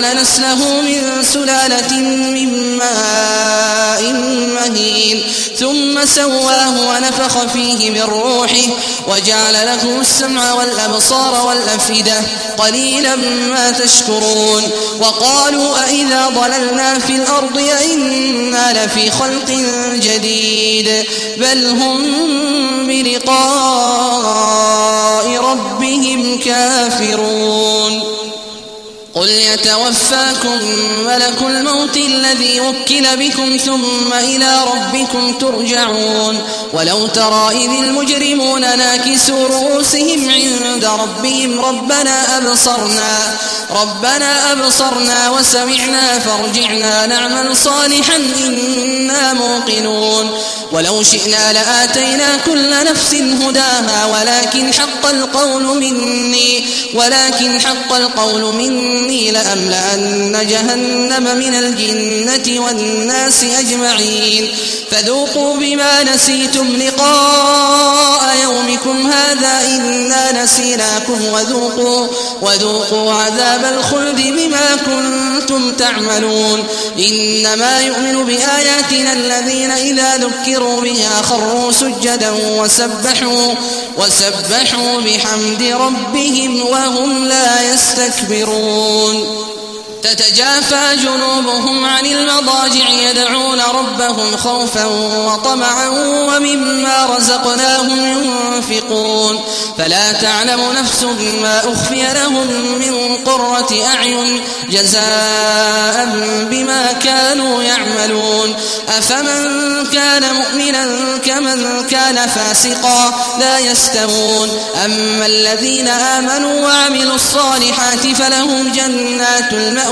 نسله من سلالة من ماء مهين. ثم سواه ونفخ فيه من روحه وجعل لكم السمع والأبصار والأفئدة. قليلا ما تشكرون. وقالوا أئذا ضللنا في الأرض أئنا لفي خلق جديد. بل هم بلقاء ربهم كافرون. قل يتوفاكم ملك الموت الذي وكل بكم ثم إلى ربكم ترجعون. ولو ترى إذ المجرمون ناكسوا رؤوسهم عند ربهم ربنا أبصرنا ربنا أبصرنا وسمعنا فارجعنا نعمل صالحا إنا موقنون. ولو شئنا لآتينا كل نفس هداها ولكن حق القول مني ولكن حق القول مني. لأملأن جهنم من الجنة والناس أجمعين؟ فذوقوا بما نسيتم لقاء يومكم هذا إنا نسيناكم وذوقوا وذوقوا عذاب الخلد بما كنتم تعملون. إنما يؤمن بآياتنا الذين إذا ذكروا بها خروا سجدا وسبحوا وسبحوا بحمد ربهم وهم لا يستكبرون. يعلمون تتجافى جنوبهم عن المضاجع يدعون ربهم خوفا وطمعا ومما رزقناهم ينفقون. فلا تعلم نفس ما أخفي لهم من قرة أعين جزاء بما كانوا يعملون. أفمن كان مؤمنا كمن كان فاسقا لا يستوون. أما الذين آمنوا وعملوا الصالحات فلهم جنات المأوى